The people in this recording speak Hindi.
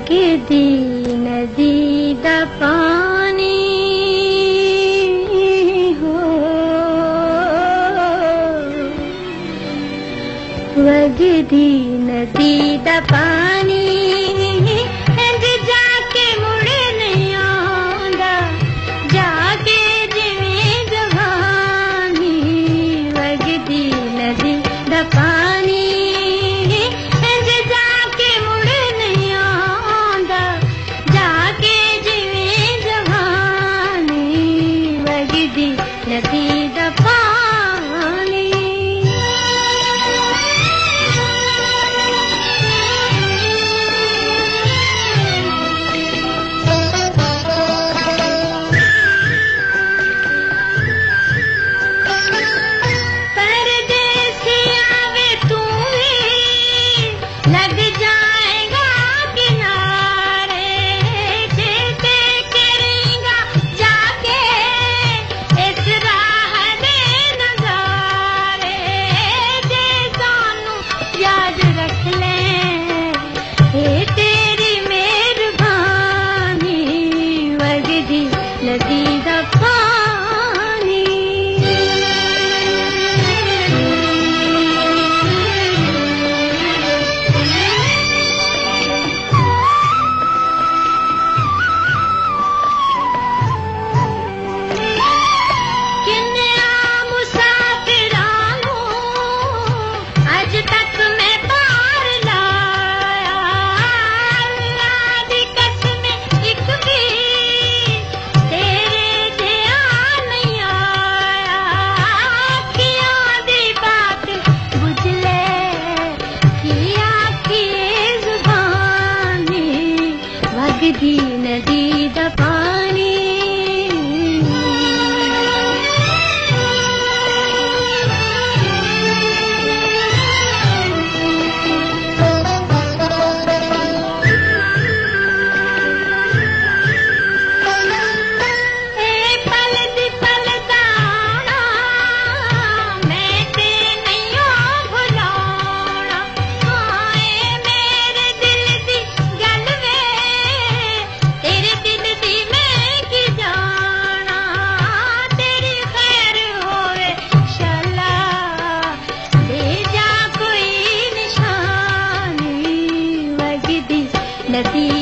वगदी नदी दा पानी हो। वगदी नदी दा पानी जाके मुड़ नहीं आंदा। जाके जिवें जवानी। वगदी नदी दा नदी तेरी मेहरबानी वगदी नदी दा पानी दीन ीनदीदपाणि ti.